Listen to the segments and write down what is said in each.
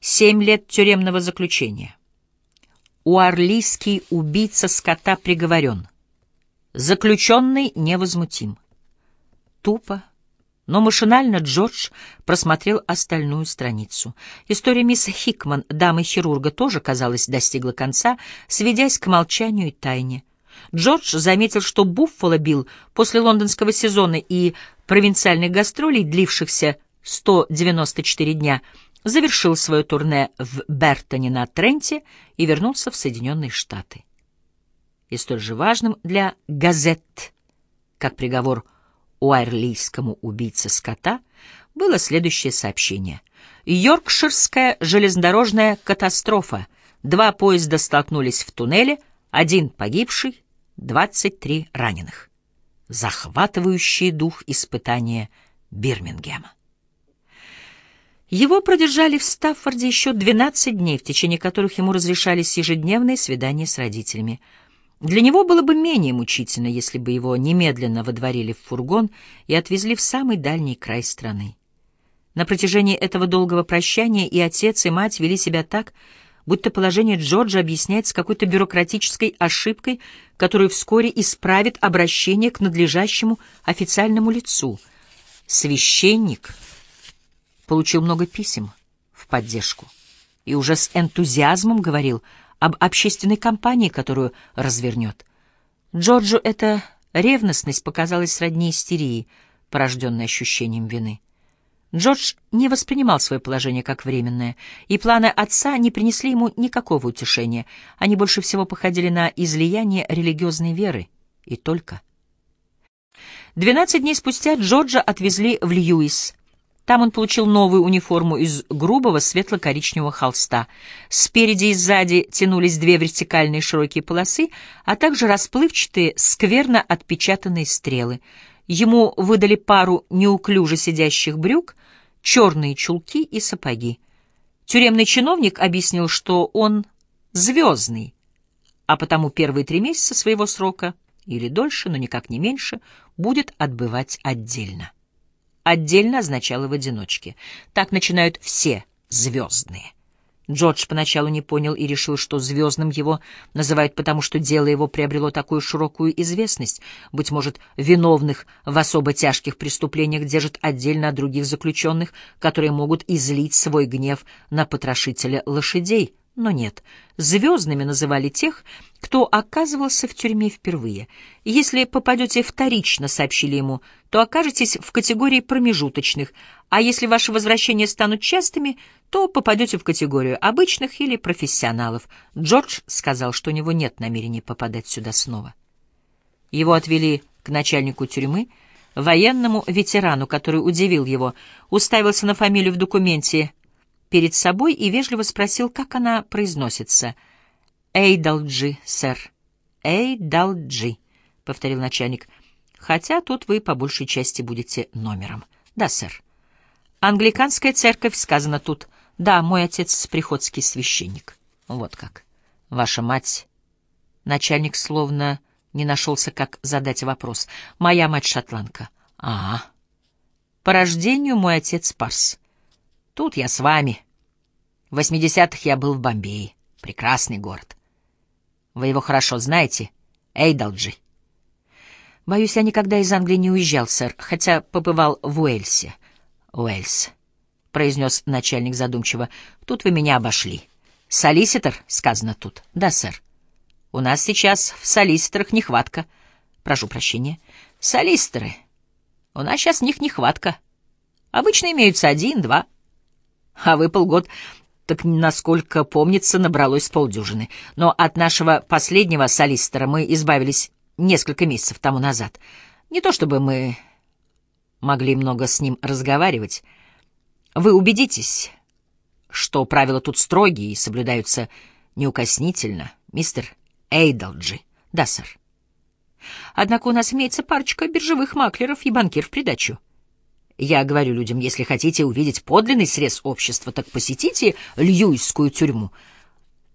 Семь лет тюремного заключения. Уарлийский убийца скота приговорен. Заключенный невозмутим. Тупо, но машинально Джордж просмотрел остальную страницу. История мисс Хикман, дамы-хирурга, тоже, казалось, достигла конца, сведясь к молчанию и тайне. Джордж заметил, что Буффало Билл после лондонского сезона и провинциальных гастролей, длившихся 194 дня, завершил свое турне в Бертоне на Тренте и вернулся в Соединенные Штаты. И столь же важным для газет, как приговор уайрлийскому убийце скота, было следующее сообщение. Йоркширская железнодорожная катастрофа. Два поезда столкнулись в туннеле, один погибший, 23 раненых. Захватывающий дух испытания Бирмингема. Его продержали в Стаффорде еще 12 дней, в течение которых ему разрешались ежедневные свидания с родителями. Для него было бы менее мучительно, если бы его немедленно водворили в фургон и отвезли в самый дальний край страны. На протяжении этого долгого прощания и отец, и мать вели себя так, будто положение Джорджа объясняется какой-то бюрократической ошибкой, которую вскоре исправит обращение к надлежащему официальному лицу. Священник — получил много писем в поддержку и уже с энтузиазмом говорил об общественной кампании, которую развернет. Джорджу эта ревностность показалась сродни истерии, порожденной ощущением вины. Джордж не воспринимал свое положение как временное, и планы отца не принесли ему никакого утешения. Они больше всего походили на излияние религиозной веры. И только. Двенадцать дней спустя Джорджа отвезли в Льюис, там он получил новую униформу из грубого светло-коричневого холста. Спереди и сзади тянулись две вертикальные широкие полосы, а также расплывчатые, скверно отпечатанные стрелы. Ему выдали пару неуклюже сидящих брюк, черные чулки и сапоги. Тюремный чиновник объяснил, что он звездный, а потому первые три месяца своего срока, или дольше, но никак не меньше, будет отбывать отдельно отдельно означало в одиночке. Так начинают все звездные. Джордж поначалу не понял и решил, что звездным его называют потому, что дело его приобрело такую широкую известность. Быть может, виновных в особо тяжких преступлениях держат отдельно от других заключенных, которые могут излить свой гнев на потрошителя лошадей, но нет, звездными называли тех, кто оказывался в тюрьме впервые. Если попадете вторично, сообщили ему, то окажетесь в категории промежуточных, а если ваши возвращения станут частыми, то попадете в категорию обычных или профессионалов. Джордж сказал, что у него нет намерения попадать сюда снова. Его отвели к начальнику тюрьмы, военному ветерану, который удивил его, уставился на фамилию в документе перед собой и вежливо спросил, как она произносится. «Эйдалджи, сэр». «Эйдалджи», — повторил начальник. «Хотя тут вы по большей части будете номером». «Да, сэр». «Англиканская церковь», — сказано тут. «Да, мой отец приходский священник». «Вот как». «Ваша мать...» Начальник словно не нашелся, как задать вопрос. «Моя мать шотландка». «А, по рождению мой отец парс». Тут я с вами. В восьмидесятых я был в Бомбее. Прекрасный город. Вы его хорошо знаете, Эйдалджи? Боюсь, я никогда из Англии не уезжал, сэр, хотя побывал в Уэльсе. Уэльс, — произнес начальник задумчиво, — тут вы меня обошли. Солиситор, сказано тут. Да, сэр. У нас сейчас в солиситорах нехватка. Прошу прощения. Солиситоры. У нас сейчас в них нехватка. Обычно имеются один, два, а выпал год, так, насколько помнится, набралось полдюжины. Но от нашего последнего солистера мы избавились несколько месяцев тому назад. Не то чтобы мы могли много с ним разговаривать. Вы убедитесь, что правила тут строгие и соблюдаются неукоснительно, мистер Эйдалджи. Да, сэр. Однако у нас имеется парочка биржевых маклеров и банкир в придачу. Я говорю людям, если хотите увидеть подлинный срез общества, так посетите Льюисскую тюрьму.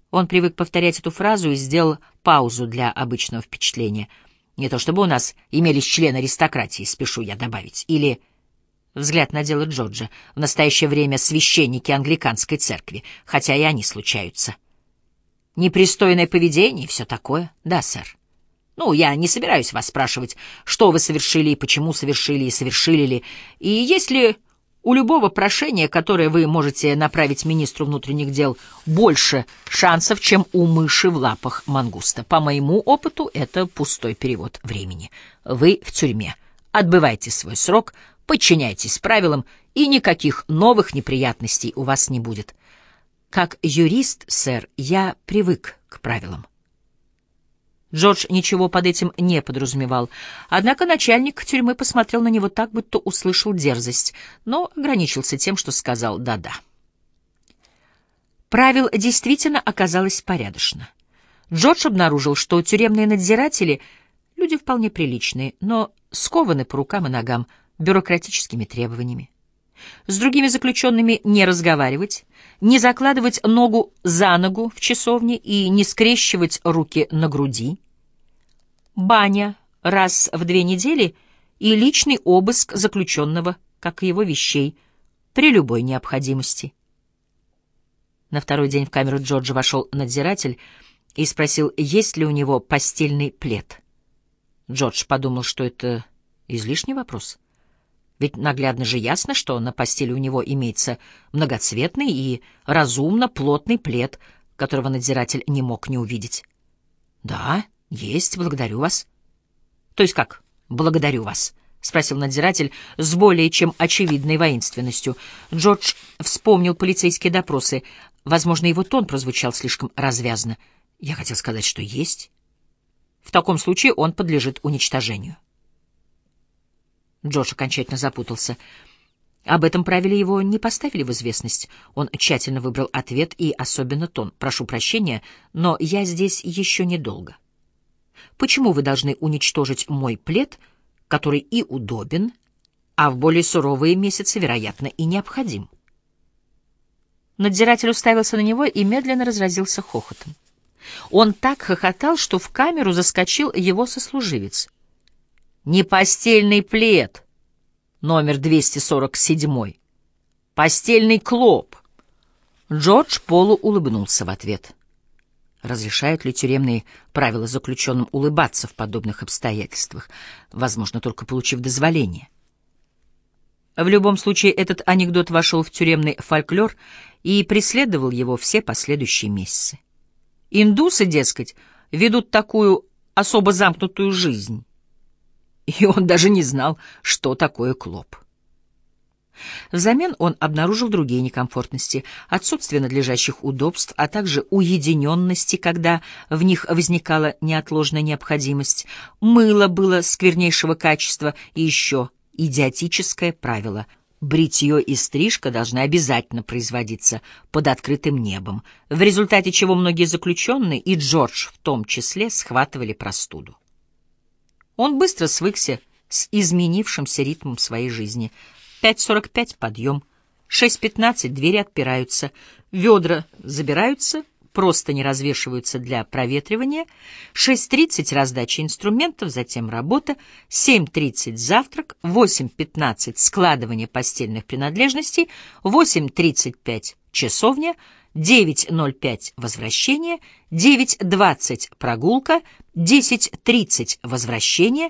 Он привык повторять эту фразу и сделал паузу для обычного впечатления. Не то чтобы у нас имелись члены аристократии, спешу я добавить, или... Взгляд на дело Джорджа. В настоящее время священники англиканской церкви, хотя и они случаются. Непристойное поведение и все такое. Да, сэр. Ну, я не собираюсь вас спрашивать, что вы совершили и почему совершили и совершили ли. И если у любого прошения, которое вы можете направить министру внутренних дел, больше шансов, чем у мыши в лапах мангуста. По моему опыту, это пустой перевод времени. Вы в тюрьме. Отбывайте свой срок, подчиняйтесь правилам, и никаких новых неприятностей у вас не будет. Как юрист, сэр, я привык к правилам. Джордж ничего под этим не подразумевал. Однако начальник тюрьмы посмотрел на него так, будто услышал дерзость, но ограничился тем, что сказал «да-да». Правил действительно оказалось порядочно. Джордж обнаружил, что тюремные надзиратели — люди вполне приличные, но скованы по рукам и ногам бюрократическими требованиями. С другими заключенными не разговаривать, не закладывать ногу за ногу в часовне и не скрещивать руки на груди. Баня раз в две недели и личный обыск заключенного, как и его вещей, при любой необходимости. На второй день в камеру Джорджа вошел надзиратель и спросил, есть ли у него постельный плед. Джордж подумал, что это излишний вопрос. Ведь наглядно же ясно, что на постели у него имеется многоцветный и разумно плотный плед, которого надзиратель не мог не увидеть. — Да, есть, благодарю вас. — То есть как «благодарю вас»? — спросил надзиратель с более чем очевидной воинственностью. Джордж вспомнил полицейские допросы. Возможно, его тон прозвучал слишком развязно. Я хотел сказать, что есть. В таком случае он подлежит уничтожению. Джордж окончательно запутался. Об этом правиле его не поставили в известность. Он тщательно выбрал ответ и особенно тон. «Прошу прощения, но я здесь еще недолго. Почему вы должны уничтожить мой плед, который и удобен, а в более суровые месяцы, вероятно, и необходим?» Надзиратель уставился на него и медленно разразился хохотом. Он так хохотал, что в камеру заскочил его сослуживец — не постельный плед, номер 247. Постельный клоп. Джордж Полу улыбнулся в ответ. Разрешают ли тюремные правила заключенным улыбаться в подобных обстоятельствах, возможно, только получив дозволение? В любом случае, этот анекдот вошел в тюремный фольклор и преследовал его все последующие месяцы. Индусы, дескать, ведут такую особо замкнутую жизнь и он даже не знал, что такое клоп. Взамен он обнаружил другие некомфортности, отсутствие надлежащих удобств, а также уединенности, когда в них возникала неотложная необходимость. Мыло было сквернейшего качества и еще идиотическое правило — бритье и стрижка должны обязательно производиться под открытым небом, в результате чего многие заключенные, и Джордж в том числе, схватывали простуду. Он быстро свыкся с изменившимся ритмом своей жизни. 5.45 — подъем, 6.15 — двери отпираются, ведра забираются, просто не развешиваются для проветривания, 6.30 — раздача инструментов, затем работа, 7.30 — завтрак, 8.15 — складывание постельных принадлежностей, 8.35 — часовня, 9.05 — возвращение, 9.20 — прогулка, 10.30 — возвращение,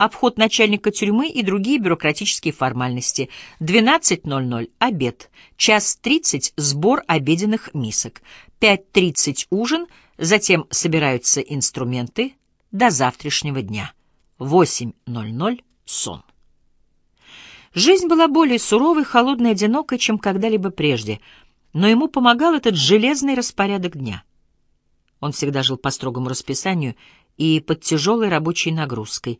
обход начальника тюрьмы и другие бюрократические формальности, 12.00 — обед, час 30 — сбор обеденных мисок, 5.30 — ужин, затем собираются инструменты. До завтрашнего дня, 8.00 — сон. Жизнь была более суровой, холодной одинокой, чем когда-либо прежде, но ему помогал этот железный распорядок дня — он всегда жил по строгому расписанию и под тяжелой рабочей нагрузкой,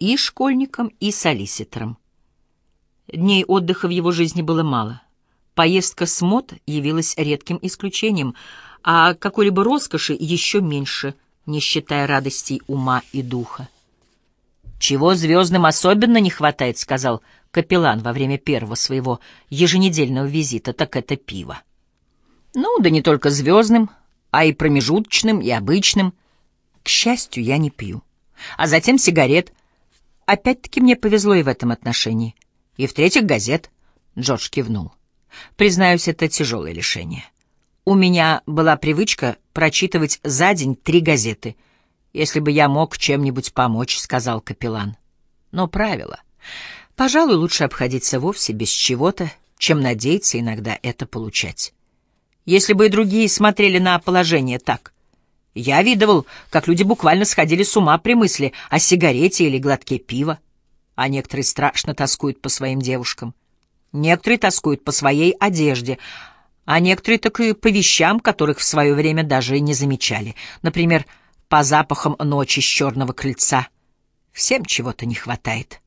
и школьником, и солиситором. Дней отдыха в его жизни было мало. Поездка с МОД явилась редким исключением, а какой-либо роскоши еще меньше, не считая радостей ума и духа. «Чего звездным особенно не хватает», — сказал капеллан во время первого своего еженедельного визита, — «так это пиво». «Ну, да не только звездным», а и промежуточным, и обычным. К счастью, я не пью. А затем сигарет. Опять-таки мне повезло и в этом отношении. И в-третьих, газет. Джордж кивнул. Признаюсь, это тяжелое лишение. У меня была привычка прочитывать за день три газеты. Если бы я мог чем-нибудь помочь, — сказал капеллан. Но правило. Пожалуй, лучше обходиться вовсе без чего-то, чем надеяться иногда это получать. Если бы и другие смотрели на положение так. Я видывал, как люди буквально сходили с ума при мысли о сигарете или глотке пива, а некоторые страшно тоскуют по своим девушкам. Некоторые тоскуют по своей одежде, а некоторые так и по вещам, которых в свое время даже и не замечали. Например, по запахам ночи с черного крыльца. Всем чего-то не хватает.